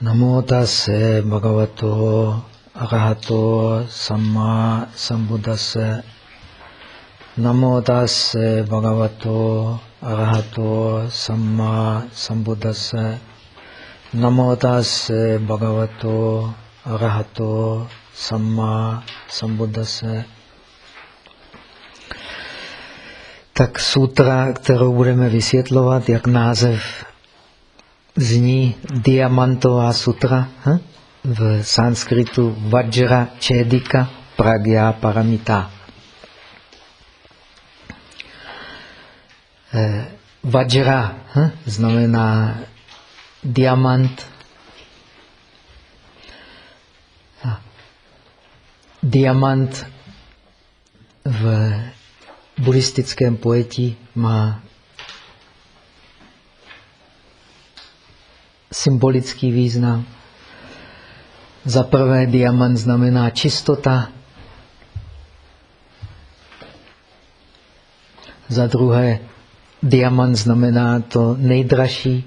Namo tase bhagavato arahato samma sambuddhase. Namo tase bhagavato arahato samma sambuddhase. Namo tase bhagavato arahato samma sambuddhase. Tak sutra, kterou budeme vysvětlovat, jak název zní Diamantová sutra hm? v sanskritu Vajra Čedika Pragya Paramita. Eh, Vajra hm? znamená diamant. Diamant v buddhistickém pojetí má symbolický význam. Za prvé diamant znamená čistota. Za druhé diamant znamená to nejdražší,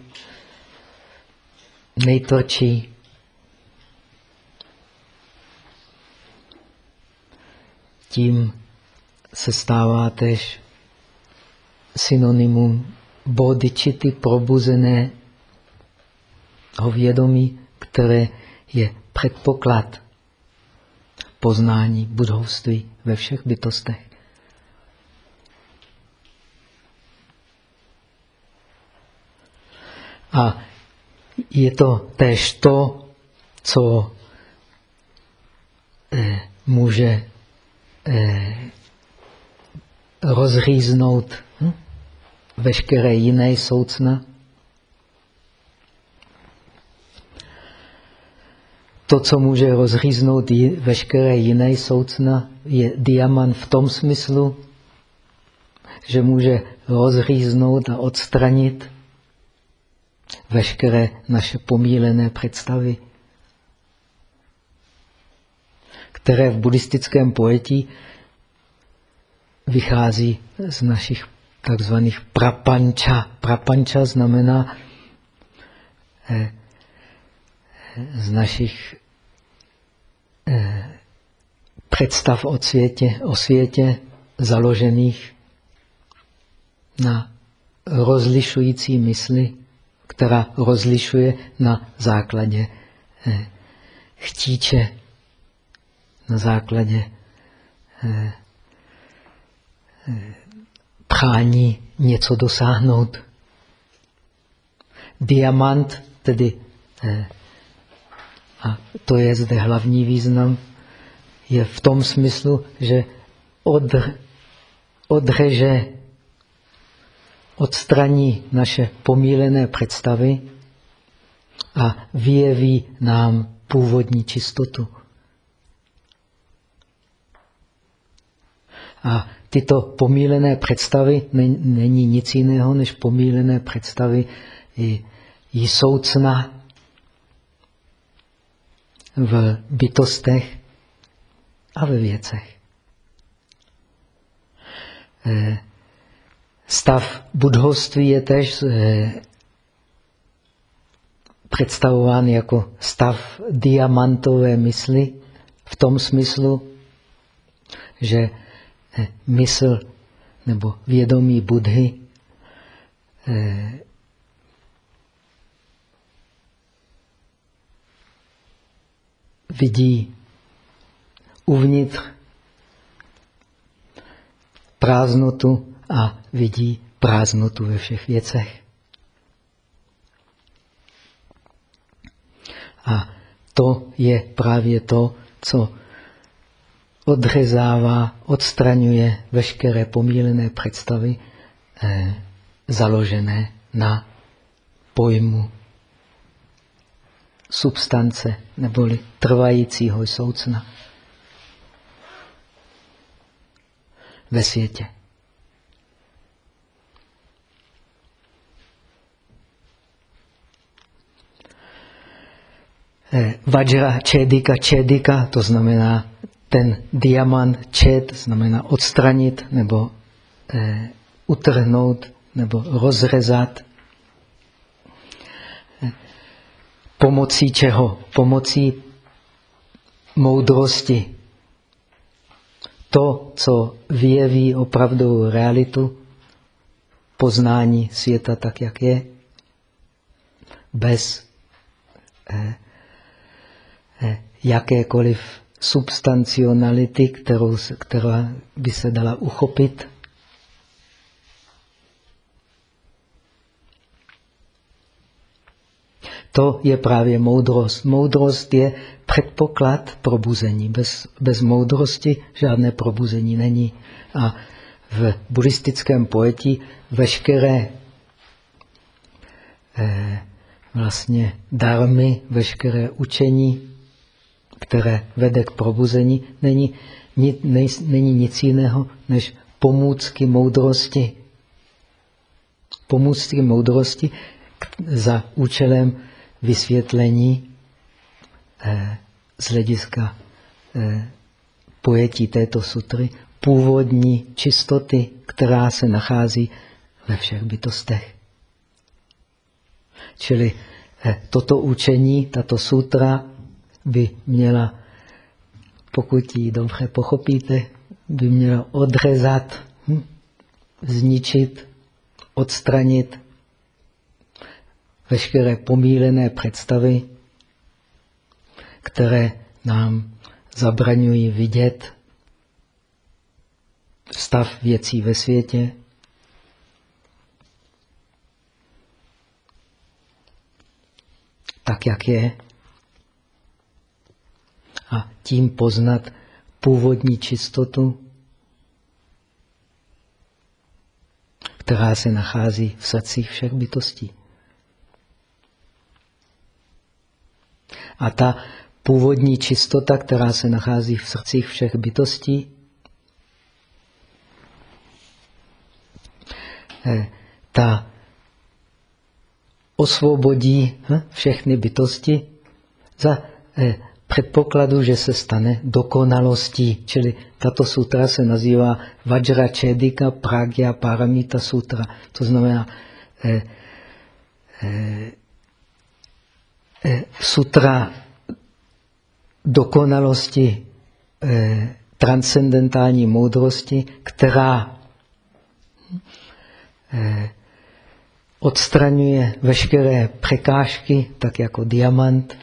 nejtvrdší. Tím se stává tež synonymum bodičity probuzené o vědomí, které je předpoklad poznání budovství ve všech bytostech. A je to též to, co eh, může eh, rozříznout hm, veškeré jiné soucna. To, co může rozříznout veškeré jiné soucna, je diamant v tom smyslu, že může rozříznout a odstranit veškeré naše pomílené představy, které v buddhistickém pojetí vychází z našich takzvaných prapanča. Prapanča znamená eh, z našich eh, představ o světě, o světě založených na rozlišující mysli, která rozlišuje na základě eh, chtíče, na základě eh, prání něco dosáhnout. Diamant, tedy a to je zde hlavní význam, je v tom smyslu, že odr, odreže, odstraní naše pomílené představy a vyjeví nám původní čistotu. A tyto pomílené představy není nic jiného než pomílené představy jsou cna v bytostech a ve věcech. Eh, stav budhoství je tež eh, představován jako stav diamantové mysli v tom smyslu, že eh, mysl nebo vědomí Budhy vidí uvnitř prázdnotu a vidí prázdnotu ve všech věcech. A to je právě to, co odřezává, odstraňuje veškeré pomílené představy eh, založené na pojmu substance neboli trvajícího soucna ve světě. Eh, Vajra čedika čedika, to znamená ten diamant čed, znamená odstranit nebo eh, utrhnout nebo rozrezat pomocí čeho? Pomocí moudrosti. To, co vyjeví opravdovou realitu, poznání světa tak, jak je, bez eh, eh, jakékoliv substancionality, kterou, která by se dala uchopit. To je právě moudrost. Moudrost je předpoklad probuzení. Bez, bez moudrosti žádné probuzení není. A v buddhistickém pojetí veškeré eh, vlastně darmy, veškeré učení, které vede k probuzení, není, ni, nej, není nic jiného než pomůcky moudrosti. Pomůcky moudrosti za účelem vysvětlení eh, z hlediska eh, pojetí této sutry původní čistoty, která se nachází ve všech bytostech. Čili eh, toto učení, tato sutra by měla, pokud ji dobře pochopíte, by měla odrezat, hm, zničit, odstranit veškeré pomílené představy, které nám zabraňují vidět stav věcí ve světě, tak, jak je, a tím poznat původní čistotu, která se nachází v srdcích všech bytostí. A ta původní čistota, která se nachází v srdcích všech bytostí, eh, ta osvobodí hm, všechny bytosti za eh, předpokladu, že se stane dokonalostí. Čili tato sutra se nazývá Vajra Čedika Pragya Paramita Sutra. To znamená eh, eh, eh, sutra dokonalosti eh, transcendentální moudrosti, která eh, odstraňuje veškeré překážky, tak jako diamant,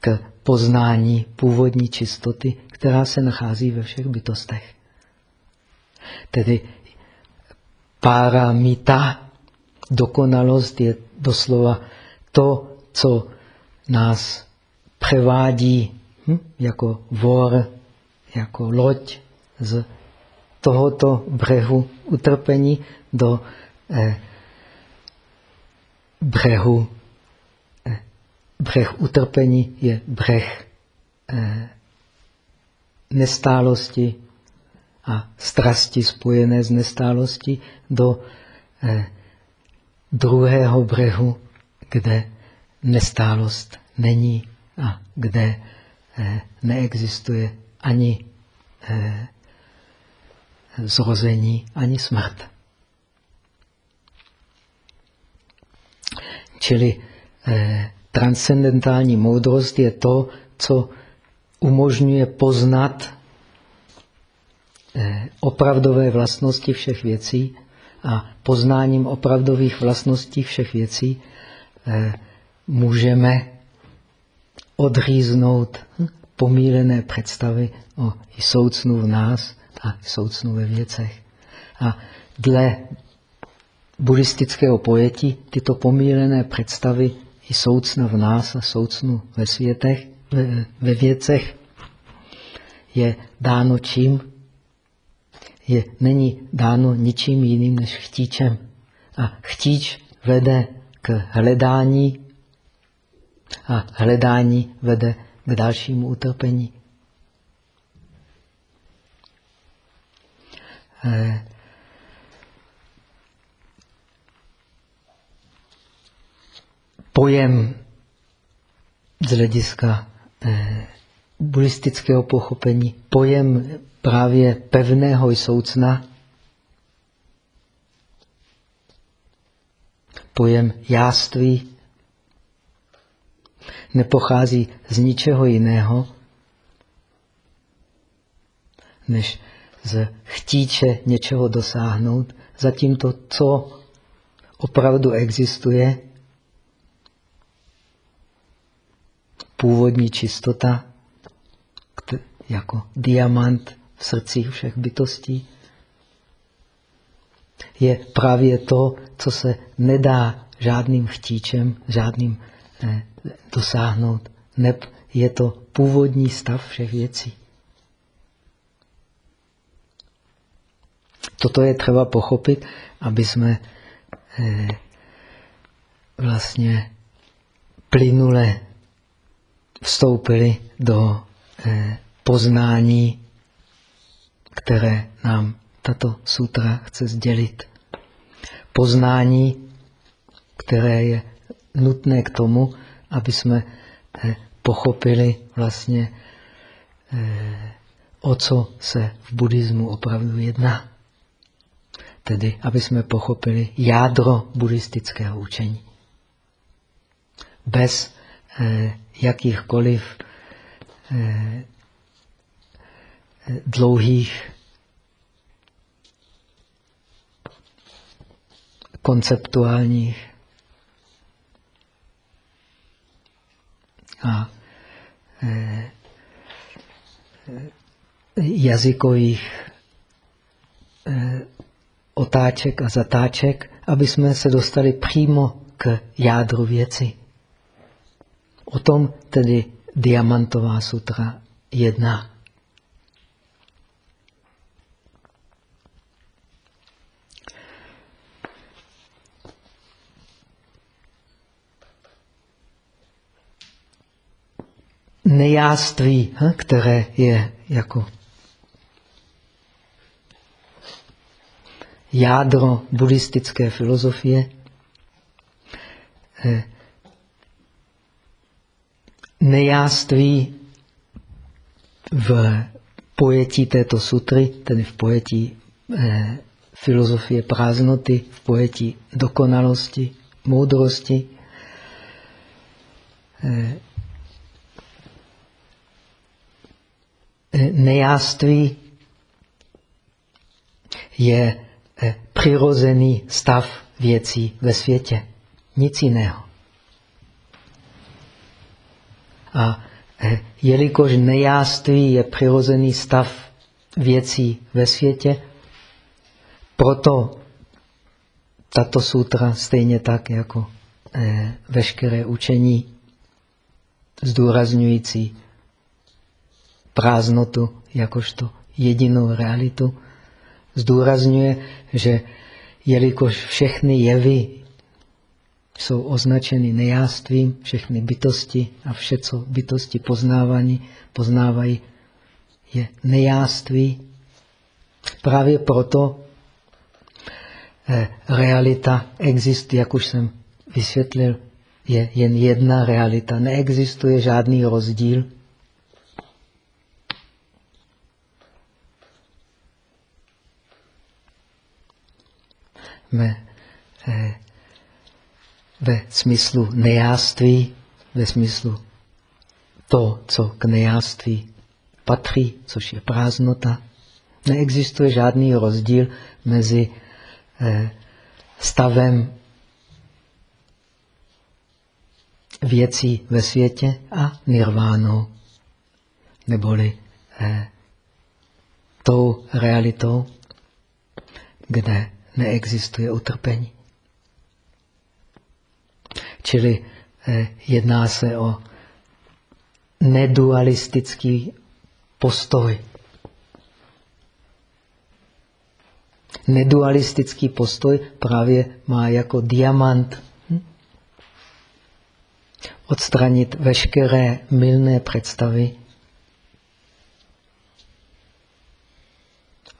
k poznání původní čistoty, která se nachází ve všech bytostech. Tedy paramita, dokonalost je doslova to, co nás převádí hm, jako vor, jako loď z tohoto břehu utrpení do eh, břehu břeh utrpení je břeh eh, nestálosti a strasti spojené s nestálostí do eh, druhého břehu, kde nestálost není a kde eh, neexistuje ani eh, zrození, ani smrt. Čili eh, transcendentální moudrost je to, co umožňuje poznat opravdové vlastnosti všech věcí a poznáním opravdových vlastností všech věcí eh, můžeme odříznout pomílené představy o soucnu v nás a soucnu ve věcech. A dle buddhistického pojetí tyto pomílené představy i soucna v nás a soucnu ve světech, ve, ve věcech je dáno čím? Je, není dáno ničím jiným než chtíčem. A chtíč vede k hledání a hledání vede k dalšímu utrpení. Eh, pojem z hlediska eh, buddhistického pochopení, pojem právě pevného soucna, pojem jáství, nepochází z ničeho jiného, než z chtíče něčeho dosáhnout, zatím to, co opravdu existuje, původní čistota, jako diamant v srdcích všech bytostí, je právě to, co se nedá žádným chtíčem, žádným eh, dosáhnout. Neb je to původní stav všech věcí. Toto je třeba pochopit, aby jsme eh, vlastně plynule vstoupili do eh, poznání, které nám tato sutra chce sdělit. Poznání, které je nutné k tomu, aby jsme eh, pochopili vlastně, eh, o co se v buddhismu opravdu jedná. Tedy, aby jsme pochopili jádro buddhistického učení. Bez eh, jakýchkoliv dlouhých konceptuálních a e, jazykových e, otáček a zatáček, aby jsme se dostali přímo k jádru věci. O tom tedy Diamantová sutra jedná. Nejáství, které je jako jádro buddhistické filozofie, eh, nejáství v pojetí této sutry, tedy v pojetí eh, filozofie prázdnoty, v pojetí dokonalosti, moudrosti, nejáství je eh, přirozený stav věcí ve světě. Nic jiného. A eh, jelikož nejáství je přirozený stav věcí ve světě, proto tato sutra, stejně tak jako eh, veškeré učení zdůrazňující prázdnotu jakožto jedinou realitu, zdůrazňuje, že jelikož všechny jevy jsou označeny nejástvím, všechny bytosti a vše, co bytosti poznávání, poznávají, je nejáství. Právě proto eh, realita existuje, jak už jsem vysvětlil, je jen jedna realita. Neexistuje žádný rozdíl jsme eh, ve smyslu nejáství, ve smyslu to, co k nejáství patří, což je prázdnota. Neexistuje žádný rozdíl mezi eh, stavem věcí ve světě a nirvánou, neboli eh, tou realitou, kde neexistuje utrpení. Čili eh, jedná se o nedualistický postoj. Nedualistický postoj právě má jako diamant hm? odstranit veškeré mylné představy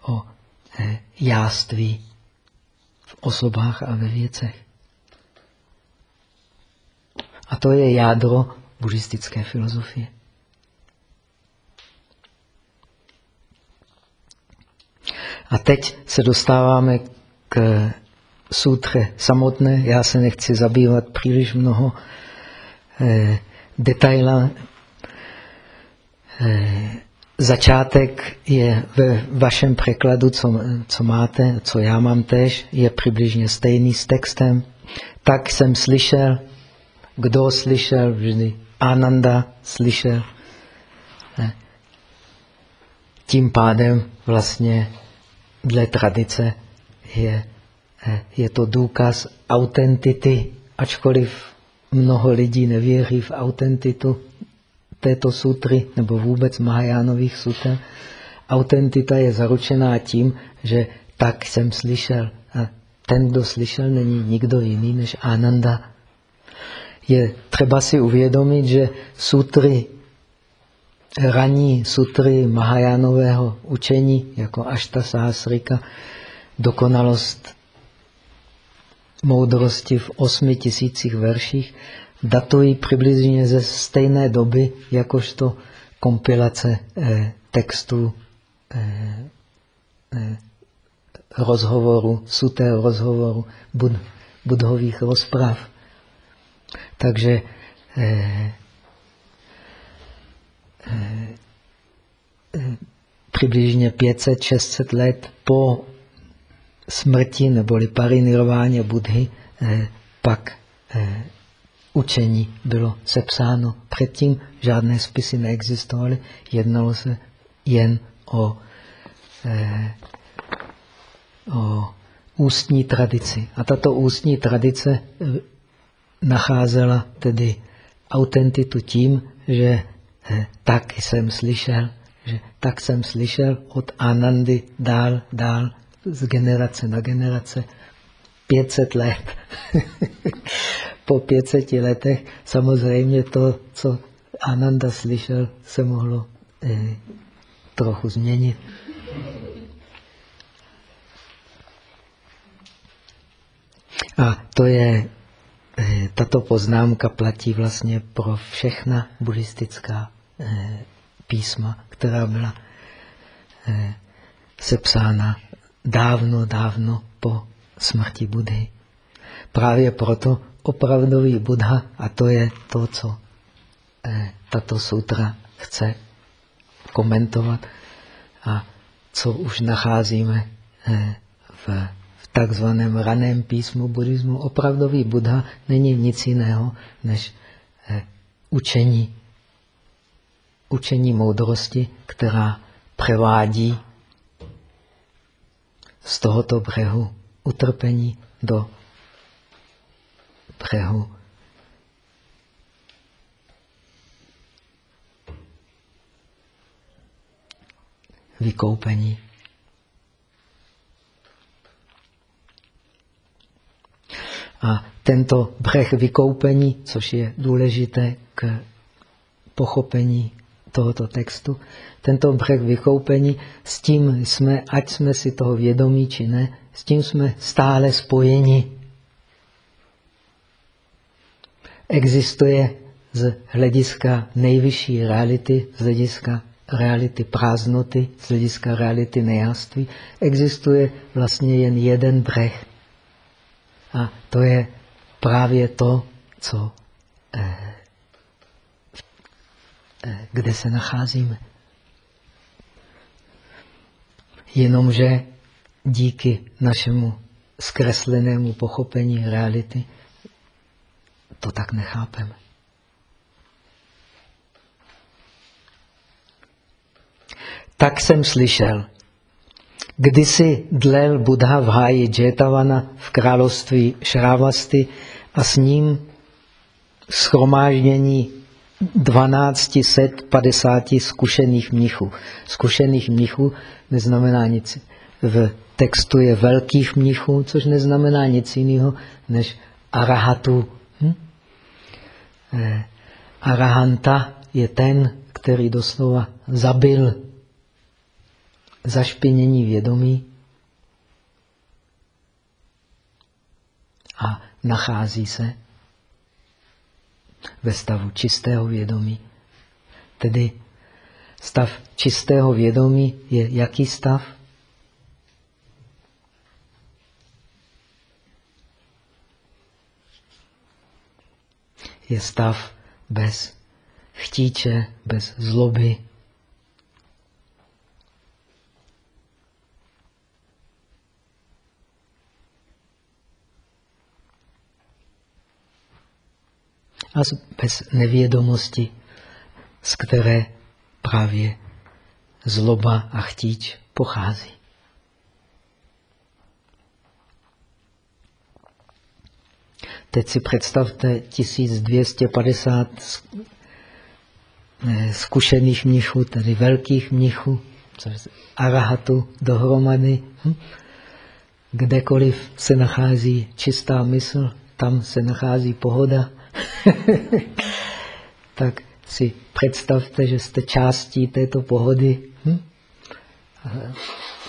o eh, jáství osobách a ve věcech. A to je jádro buddhistické filozofie. A teď se dostáváme k sutře samotné. Já se nechci zabývat příliš mnoho eh, detaila. Eh, začátek je ve vašem překladu, co, co máte, co já mám tež, je přibližně stejný s textem. Tak jsem slyšel, kdo slyšel, vždy Ananda slyšel. Eh, tím pádem vlastně dle tradice je, eh, je to důkaz autentity, ačkoliv mnoho lidí nevěří v autentitu této sutry nebo vůbec Mahajánových sutr. Autentita je zaručená tím, že tak jsem slyšel. A ten, kdo slyšel, není nikdo jiný než Ananda. Je třeba si uvědomit, že sutry raní sutry Mahajánového učení, jako Ašta Sahasrika, dokonalost moudrosti v osmi tisících verších, datují přibližně ze stejné doby, jakožto kompilace eh, textů eh, eh, rozhovoru, sutého rozhovoru, bud, budhových rozprav. Takže eh, Eh, eh, přibližně 500-600 let po smrti neboli parinirváně Budhy eh, pak učení bylo sepsáno. Předtím žádné spisy neexistovaly, jednalo se jen o, o ústní tradici. A tato ústní tradice nacházela tedy autentitu tím, že tak jsem slyšel, že tak jsem slyšel od Anandy dál, dál, z generace na generace, 500 let. po 500 letech samozřejmě to, co Ananda slyšel, se mohlo eh, trochu změnit. A to je Eh, tato poznámka platí vlastně pro všechna buddhistická eh, písma, která byla eh, sepsána dávno, dávno po smrti Budhy. Právě proto opravdový Buddha, a to je to, co tato sutra chce komentovat a co už nacházíme v takzvaném raném písmu buddhismu opravdový Buddha není nic jiného než eh, učení. Učení moudrosti, která převádí z tohoto břehu utrpení do břehu vykoupení. A tento břeh vykoupení, což je důležité k pochopení tohoto textu, tento břeh vykoupení, s tím jsme, ať jsme si toho vědomí či ne, s tím jsme stále spojeni. Existuje z hlediska nejvyšší reality, z hlediska reality prázdnoty, z hlediska reality nejáství, existuje vlastně jen jeden břeh. A to je právě to, co, eh, eh, kde se nacházíme. Jenomže díky našemu zkreslenému pochopení reality to tak nechápeme. Tak jsem slyšel, Kdysi dlel Buddha v háji Jetavana v království Šrávasty a s ním schromáždění 1250 zkušených mnichů. Zkušených mnichů neznamená nic. V textu je velkých mnichů, což neznamená nic jiného než arahatu. Hm? Eh, arahanta je ten, který doslova zabil zašpinění vědomí a nachází se ve stavu čistého vědomí. Tedy stav čistého vědomí je jaký stav? Je stav bez chtíče, bez zloby. A bez nevědomosti, z které právě zloba a chtíč pochází. Teď si představte 1250 eh, zkušených mnichů, tedy velkých mnichů, arahatu dohromady. Hm? Kdekoliv se nachází čistá mysl, tam se nachází pohoda. tak si představte, že jste částí této pohody hm?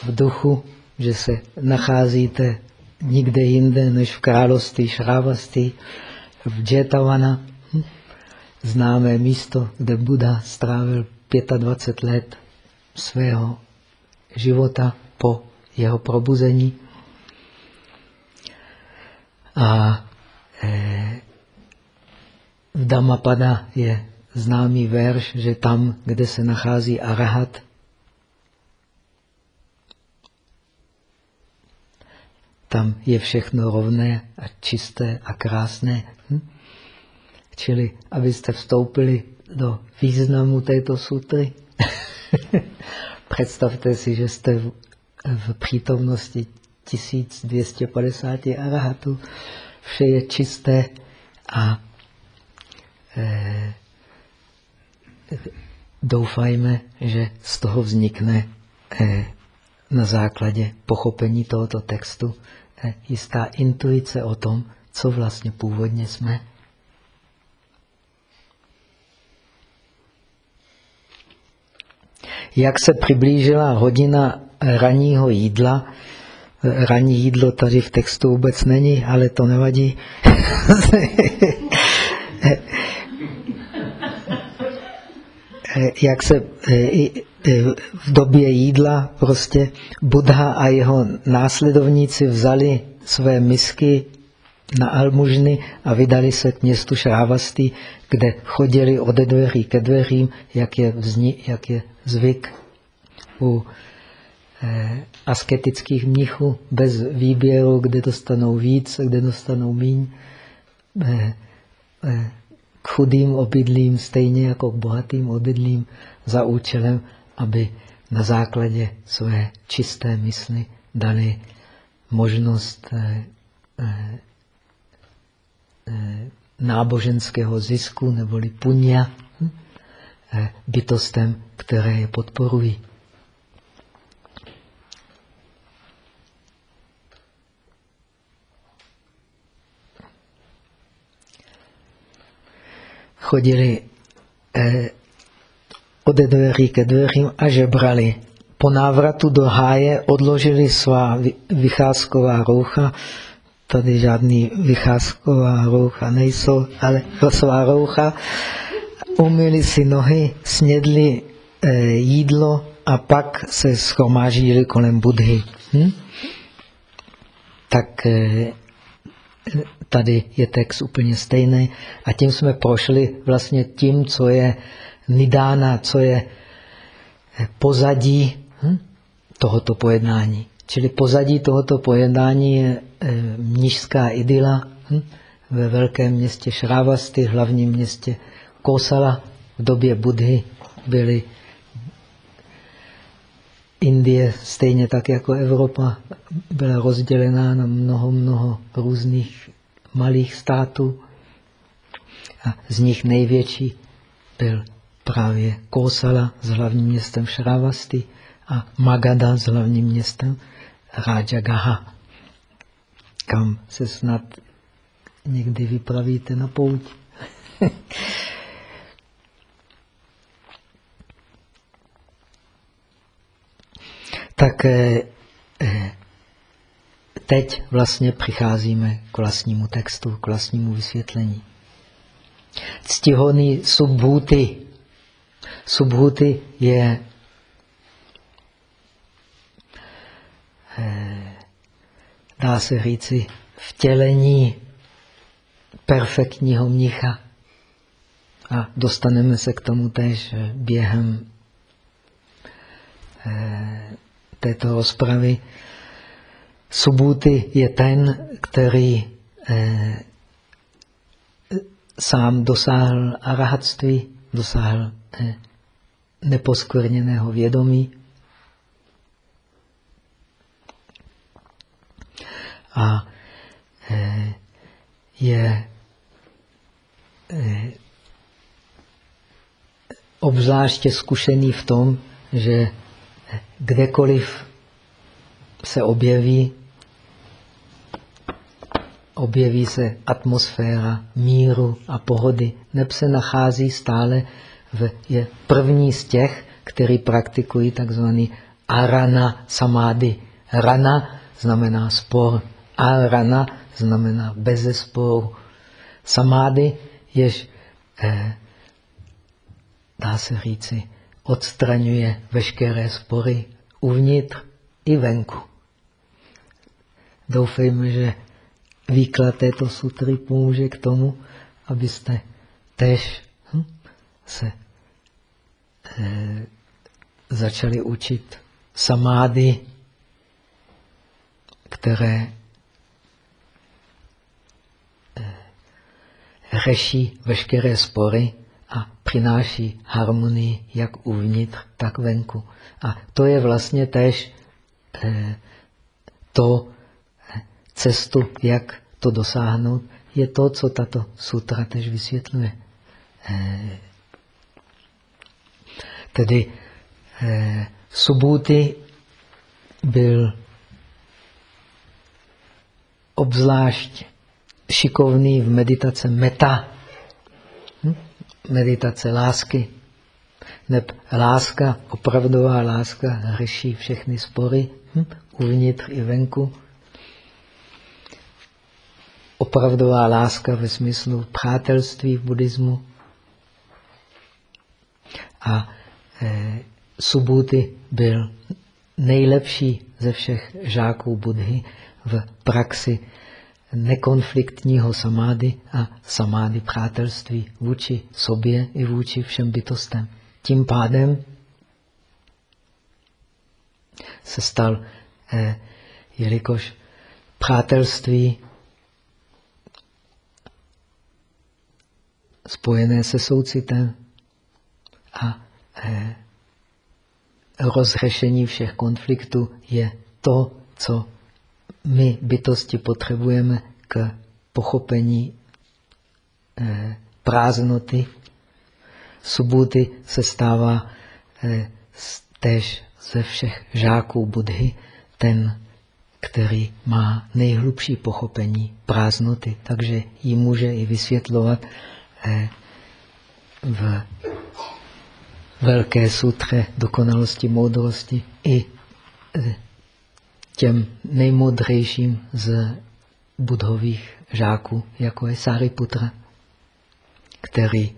v duchu, že se nacházíte nikde jinde než v království Šrávastý, v Jetavana, hm? známé místo, kde Buddha strávil 25 let svého života po jeho probuzení. A eh, v Dhammapada je známý verš, že tam, kde se nachází arahat, tam je všechno rovné a čisté a krásné. Hm? Čili, abyste vstoupili do významu této sutry, představte si, že jste v, v přítomnosti 1250 arahatů, vše je čisté a eh, doufajme, že z toho vznikne eh, na základě pochopení tohoto textu jistá intuice o tom, co vlastně původně jsme. Jak se přiblížila hodina ranního jídla, ranní jídlo tady v textu vůbec není, ale to nevadí. Jak se v době jídla prostě Buddha a jeho následovníci vzali své misky na almužny a vydali se k městu Šrávastý, kde chodili ode dveří ke dveřím, jak je, vzni, jak je zvyk u eh, asketických mnichů, bez výběru, kde dostanou víc, kde dostanou míň. Eh, eh, k chudým obydlím, stejně jako k bohatým obydlím, za účelem, aby na základě své čisté mysli dali možnost eh, eh, eh, náboženského zisku neboli punia hm, bytostem, které je podporují. chodili ode dveří ke dveřím a žebrali. Po návratu do háje odložili svá vycházková roucha. Tady žádný vycházková roucha nejsou, ale svá roucha. Umyli si nohy, snědli eh, jídlo a pak se schromážili kolem Budhy. Hm? Tak eh, tady je text úplně stejný. A tím jsme prošli vlastně tím, co je nidána, co je pozadí hm, tohoto pojednání. Čili pozadí tohoto pojednání je e, mnižská idyla hm, ve velkém městě Šrávasty, hlavním městě Kosala. V době Budhy byly Indie, stejně tak jako Evropa, byla rozdělená na mnoho, mnoho různých malých států. A z nich největší byl právě Kosala s hlavním městem Šravasti a Magada s hlavním městem Rajagaha, kam se snad někdy vypravíte na pouť. tak eh, eh, teď vlastně přicházíme k vlastnímu textu, k vlastnímu vysvětlení. Ctihodný subhuty. Subhuty je eh, dá se říci vtělení perfektního mnicha. A dostaneme se k tomu tež během eh, této rozpravy. Subuty je ten, který eh, sám dosáhl arahatství, dosáhl neposkvrněného vědomí. A eh, je eh, obzvláště zkušený v tom, že kdekoliv se objeví, objeví se atmosféra míru a pohody, neb se nachází stále je první z těch, který praktikují takzvaný arana samády. Rana znamená spor, arana znamená bez sporu. Samády jež, eh, dá se říci, odstraňuje veškeré spory uvnitř i venku. Doufejme, že výklad této sutry pomůže k tomu, abyste tež hm, se začali učit samády, které eh, řeší veškeré spory a přináší harmonii jak uvnitř, tak venku. A to je vlastně tež eh, to eh, cestu, jak to dosáhnout, je to, co tato sutra tež vysvětluje. Tedy eh, Subhuti byl obzvlášť šikovný v meditace meta, hm? meditace lásky. Neb láska, opravdová láska, řeší všechny spory hm? uvnitř i venku. Opravdová láska ve smyslu přátelství v buddhismu. A e, Subhuti byl nejlepší ze všech žáků Budhy v praxi nekonfliktního samády a samády přátelství vůči sobě i vůči všem bytostem. Tím pádem se stal, eh, jelikož přátelství spojené se soucitem a eh, rozřešení všech konfliktů je to, co my bytosti potřebujeme k pochopení eh, prázdnoty. Subuty se stává eh, též ze všech žáků Budhy ten, který má nejhlubší pochopení prázdnoty, takže ji může i vysvětlovat eh, v velké sutře dokonalosti moudrosti i těm nejmodřejším z budhových žáků, jako je Sariputra, který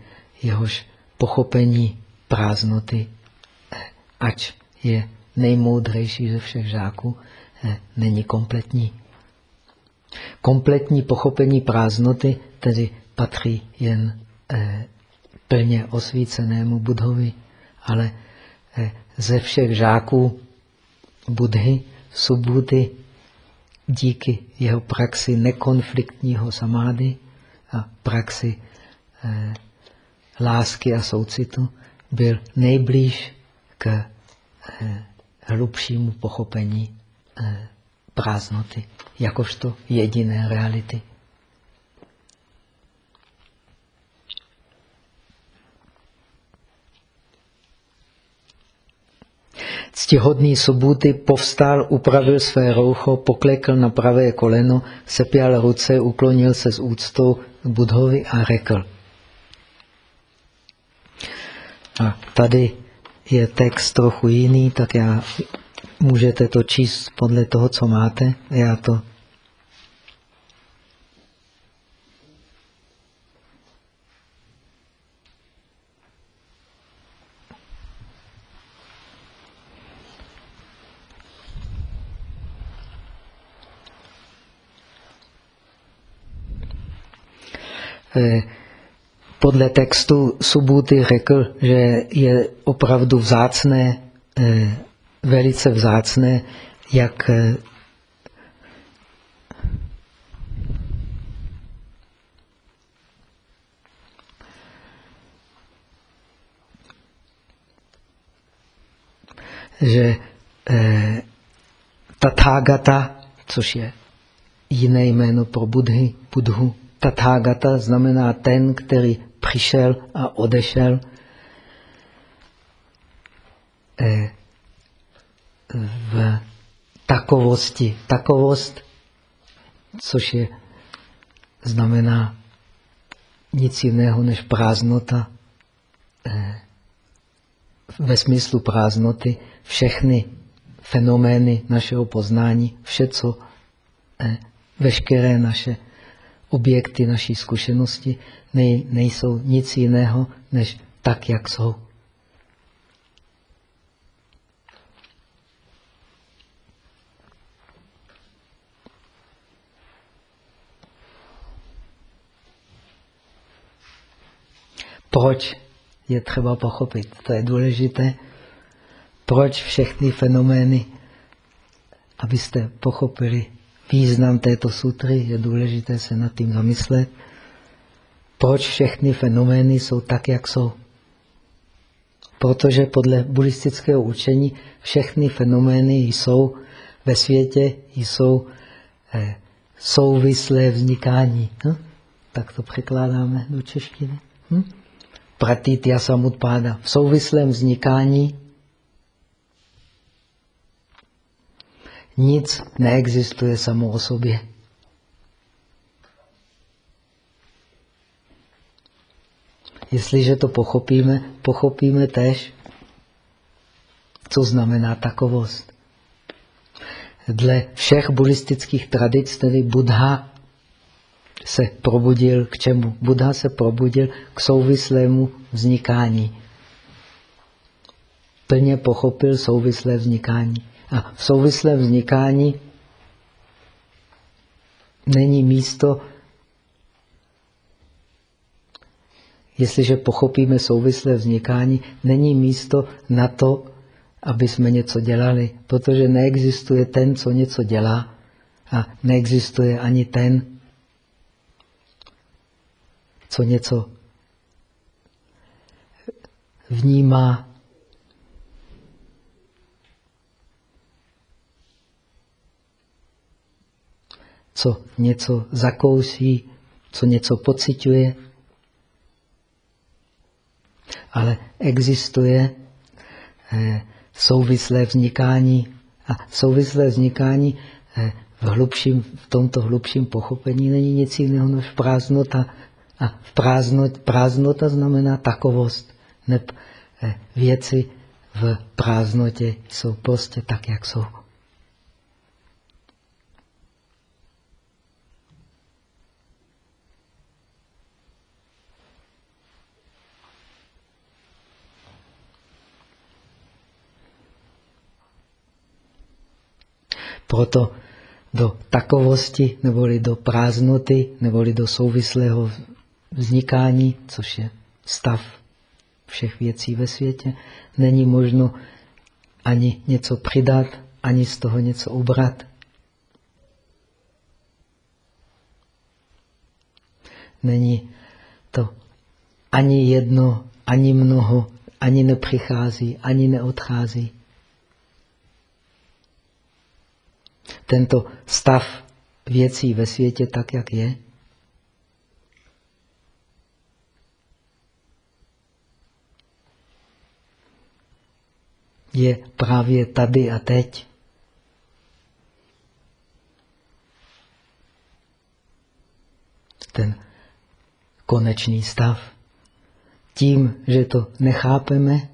jehož pochopení prázdnoty, ač je nejmoudřejší ze všech žáků, není kompletní. Kompletní pochopení prázdnoty tedy patří jen eh, plně osvícenému budhovi, ale eh, ze všech žáků budhy Subhuti díky jeho praxi nekonfliktního samády a praxi eh, lásky a soucitu byl nejblíž k eh, hlubšímu pochopení eh, prázdnoty, jakožto jediné reality. Ctihodný Subuty povstal, upravil své roucho, poklekl na pravé koleno, sepěl ruce, uklonil se s úctou Budhovi a řekl. A tady je text trochu jiný, tak já můžete to číst podle toho, co máte. Já to Eh, podle textu Subuty řekl, že je opravdu vzácné, eh, velice vzácné, jak eh, že Tathagata, což je jiné jméno pro Budhy, Budhu, Tathagata znamená ten, který přišel a odešel eh, v takovosti. Takovost, což je, znamená nic jiného než prázdnota. Eh, ve smyslu prázdnoty všechny fenomény našeho poznání, vše, co eh, veškeré naše objekty naší zkušenosti nej, nejsou nic jiného, než tak, jak jsou. Proč je třeba pochopit? To je důležité. Proč všechny fenomény, abyste pochopili význam této sutry, je důležité se nad tím zamyslet. Proč všechny fenomény jsou tak, jak jsou? Protože podle buddhistického učení všechny fenomény jsou ve světě, jsou eh, souvislé vznikání. Hm? Tak to překládáme do češtiny. Hm? Pratitya samutpáda. V souvislém vznikání nic neexistuje samo o sobě. Jestliže to pochopíme, pochopíme tež, co znamená takovost. Dle všech buddhistických tradic, tedy Buddha se probudil k čemu? Buddha se probudil k souvislému vznikání. Plně pochopil souvislé vznikání. A v souvislém vznikání není místo, jestliže pochopíme souvislé vznikání, není místo na to, aby jsme něco dělali, protože neexistuje ten, co něco dělá a neexistuje ani ten, co něco vnímá. Co něco zakousí, co něco pociťuje. Ale existuje eh, souvislé vznikání a souvislé vznikání eh, v, hlubším, v tomto hlubším pochopení není nic jiného než prázdnota a prázdnot, prázdnota znamená takovost. Neb eh, věci v prázdnotě jsou prostě tak, jak jsou. Proto do takovosti, neboli do prázdnoty, neboli do souvislého vznikání, což je stav všech věcí ve světě, není možno ani něco přidat, ani z toho něco ubrat. Není to ani jedno, ani mnoho, ani nepřichází, ani neodchází. Tento stav věcí ve světě tak, jak je, je právě tady a teď. Ten konečný stav. Tím, že to nechápeme,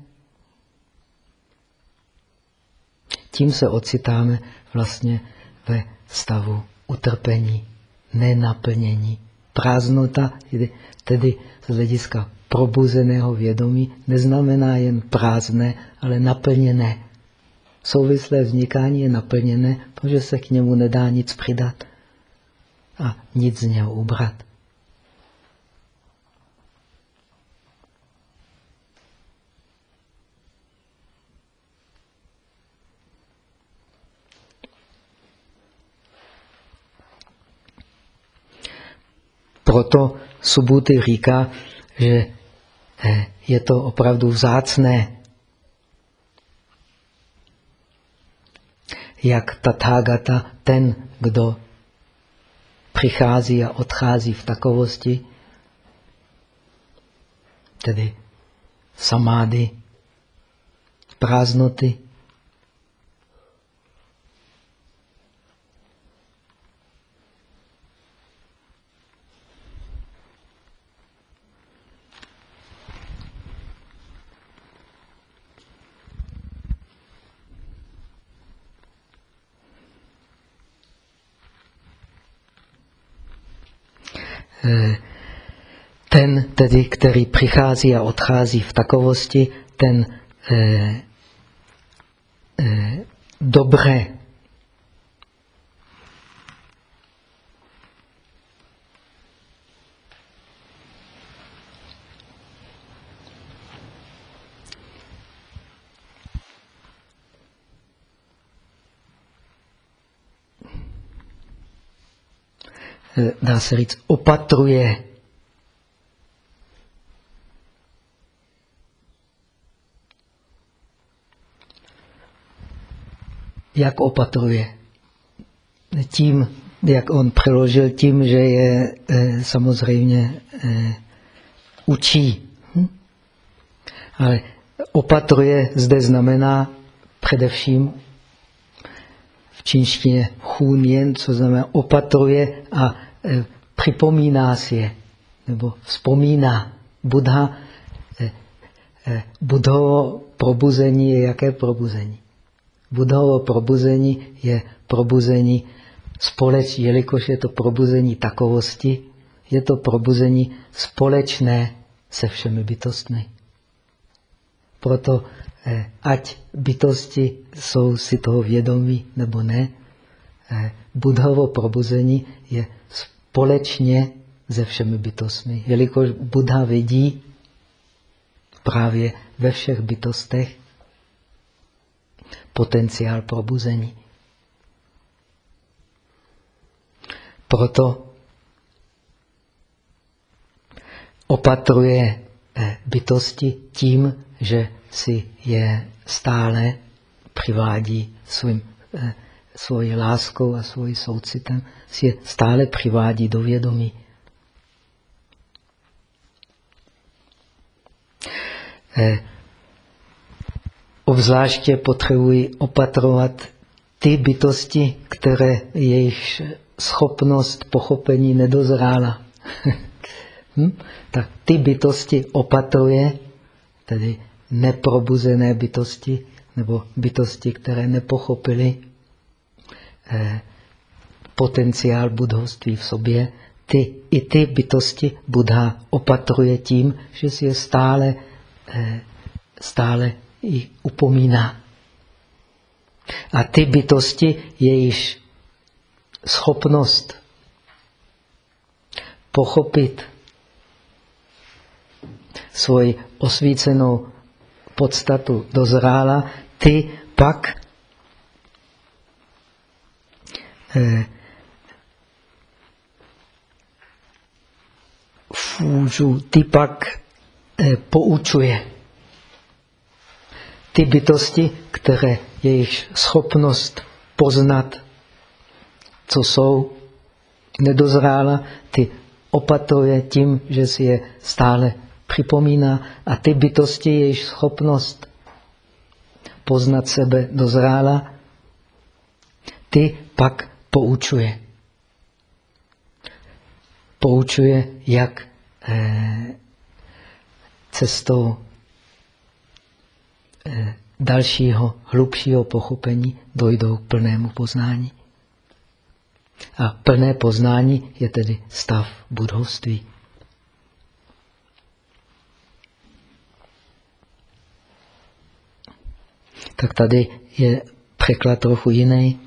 tím se ocitáme vlastně ve stavu utrpení, nenaplnění. Prázdnota, tedy z hlediska probuzeného vědomí neznamená jen prázdné, ale naplněné. Souvislé vznikání je naplněné, protože se k němu nedá nic přidat a nic z něho ubrat. Proto Subuty říká, že eh, je to opravdu vzácné. Jak Tathagata, ten, kdo přichází a odchází v takovosti, tedy samády, prázdnoty, Eh, ten tedy, který přichází a odchází v takovosti, ten eh, eh, dobré. Eh, dá se říct, opatruje jak opatruje? Tím, jak on přeložil, tím, že je e, samozřejmě e, učí. Hm? Ale opatruje zde znamená především v čínštině hun jen, co znamená opatruje a e, připomíná si je, nebo vzpomíná. Buddha, Budhovo probuzení je jaké probuzení? Budhovo probuzení je probuzení společné, jelikož je to probuzení takovosti, je to probuzení společné se všemi bytostmi. Proto Eh, ať bytosti jsou si toho vědomí nebo ne, eh, Budhovo probuzení je společně se všemi bytostmi. Jelikož Buddha vidí právě ve všech bytostech potenciál probuzení. Proto opatruje eh, bytosti tím, že si je stále přivádí svým, eh, svojí láskou a svojí soucitem, si je stále přivádí do vědomí. Eh, obzvláště potřebují opatrovat ty bytosti, které jejich schopnost pochopení nedozrála. hm? Tak ty bytosti opatruje, tedy neprobuzené bytosti nebo bytosti, které nepochopily eh, potenciál budhoství v sobě, ty, i ty bytosti Buddha opatruje tím, že si je stále, eh, stále i upomíná. A ty bytosti, jejíž schopnost pochopit svoji osvícenou podstatu dozrála, ty pak eh, fůžu, ty pak eh, poučuje. Ty bytosti, které jejich schopnost poznat, co jsou, nedozrála, ty opatuje tím, že si je stále připomíná a ty bytosti, jejíž schopnost poznat sebe dozrála, ty pak poučuje. Poučuje, jak eh, cestou dalšího, hlubšího pochopení dojdou k plnému poznání. A plné poznání je tedy stav budovství. tak tady je překlad trochu jiný.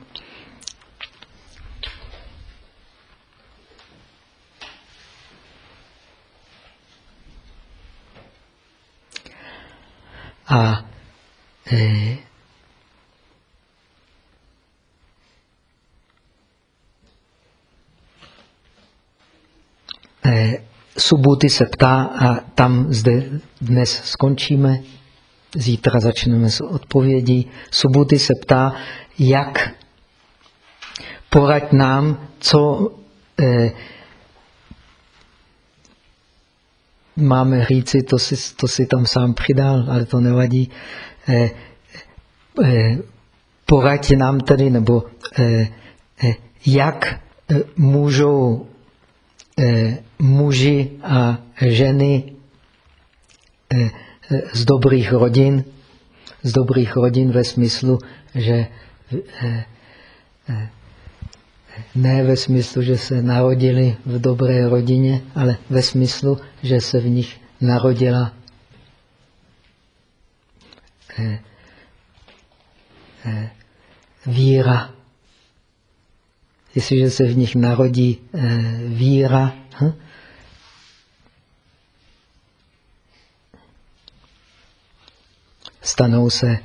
A e, eh, Subuty se ptá, a tam zde dnes skončíme, zítra začneme s odpovědí. Subuty se ptá, jak poraď nám, co eh, máme říci, to si, to si tam sám přidal, ale to nevadí. Eh, eh, poraď nám tedy, nebo eh, eh, jak eh, můžou eh, muži a ženy eh, eh, z dobrých rodin, z dobrých rodin ve smyslu, že eh, eh, ne ve smyslu, že se narodili v dobré rodině, ale ve smyslu, že se v nich narodila eh, eh, víra. Jestliže se v nich narodí eh, víra, hm? stanou se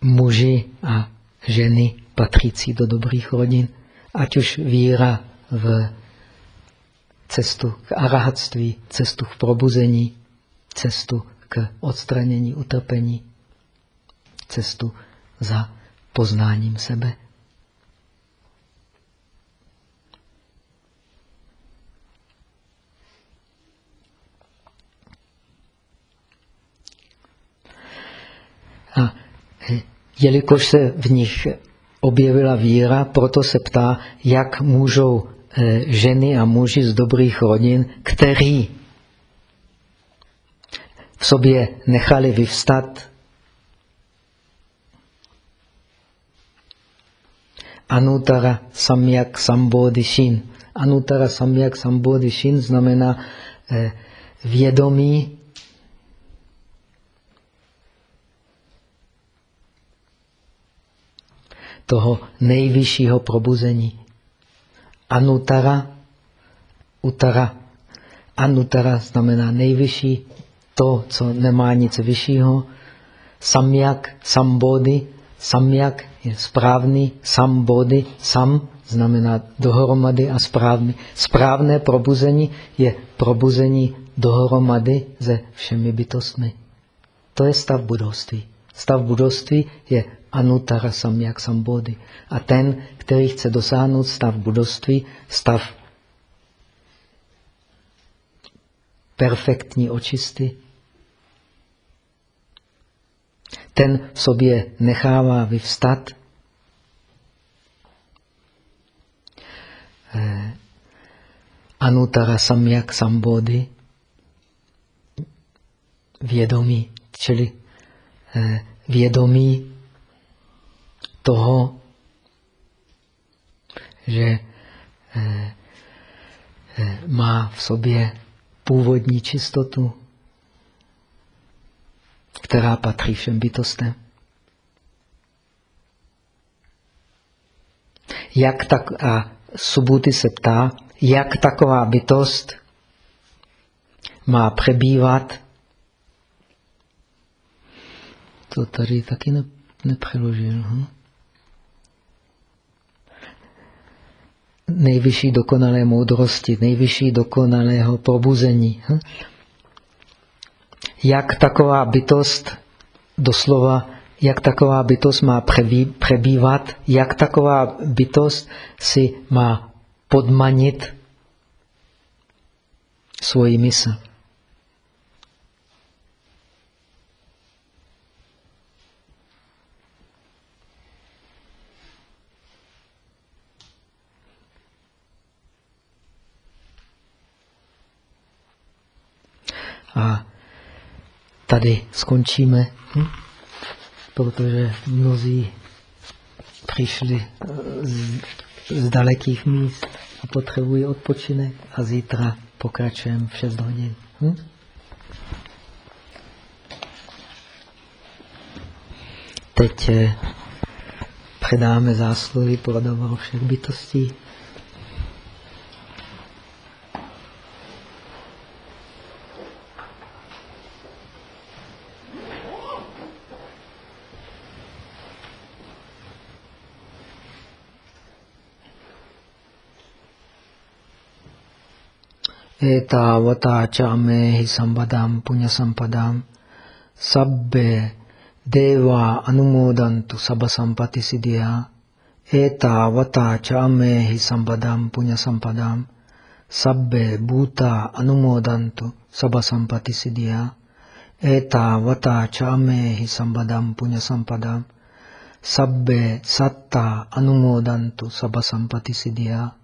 muži a ženy patřící do dobrých rodin, ať už víra v cestu k arahatství, cestu k probuzení, cestu k odstranění utrpení, cestu za poznáním sebe. A jelikož se v nich objevila víra, proto se ptá, jak můžou eh, ženy a muži z dobrých rodin, který v sobě nechali vyvstat Anutara Samyak Sambodhishin. Anutara Samyak Sambodhishin znamená eh, vědomí toho nejvyššího probuzení. Anutara, utara. Anutara znamená nejvyšší, to, co nemá nic vyššího. Samyak, sambody. Samyak je správný, sambody, sam znamená dohromady a správný. Správné probuzení je probuzení dohromady se všemi bytostmi. To je stav budovství. Stav budovství je Anutara Samyak Sambodhi. A ten, který chce dosáhnout stav budovství, stav perfektní očisty, ten v sobě nechává vyvstat. Eh, Anutara Samyak Sambodhi. Vědomí, čili eh, vědomí toho, že eh, má v sobě původní čistotu, která patří všem bytostem. Jak tak, a Subuty se ptá, jak taková bytost má přebývat. To tady taky ne, nepřeložil. Hm? nejvyšší dokonalé moudrosti, nejvyšší dokonalého probuzení. Hm? Jak taková bytost, doslova, jak taková bytost má přebývat, jak taková bytost si má podmanit svoji mysl. A tady skončíme, hm? protože mnozí přišli eh, z, z dalekých míst a potřebují odpočinek a zítra pokračujeme v 6 hodin. Hm? Teď eh, předáme zásluhy poradoval všech bytostí. Etavata cha amehi sambadam punya sampadam sabbe deva anumodantu sabha sampati siddhya etavata cha amehi sambadam punya sampadam sabbe bhuta anumodantu sabha sampati siddhya etavata cha amehi sambadam punya sampadam sabbe satta anumodantu sabha sampati siddhya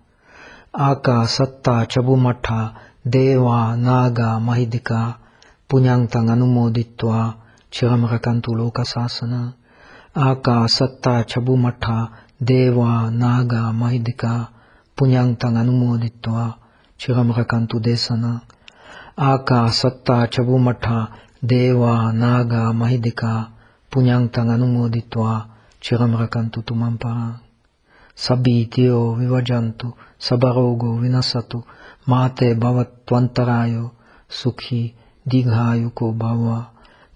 Aka satta chabumatha deva naga mahidika punyantang anumoditva chiramrakantu lokasasana. Aka satta chabumatha deva naga mahidika punyantang anumoditva chiramrakantu desana. Aka satta chabumatha deva naga mahidika punyantang anumoditva chiramrakantu tumampara. Sabityo vivajantu sabarogo vinasatu mate bhavattvantarayo sukhi dighayu ko bhava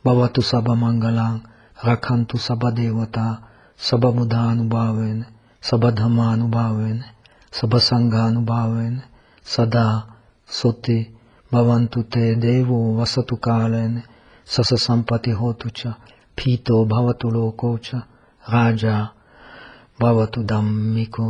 bhavatu sabha mangalang rakhantu sabha devata sabha buddhanubhaven sabha dhammanubhaven sabha sanghanubhaven sada soti bhavantu te devo vasatu kalen sasa sampati hotu cha pito bhavatu loko cha raja bhavatu dhammiko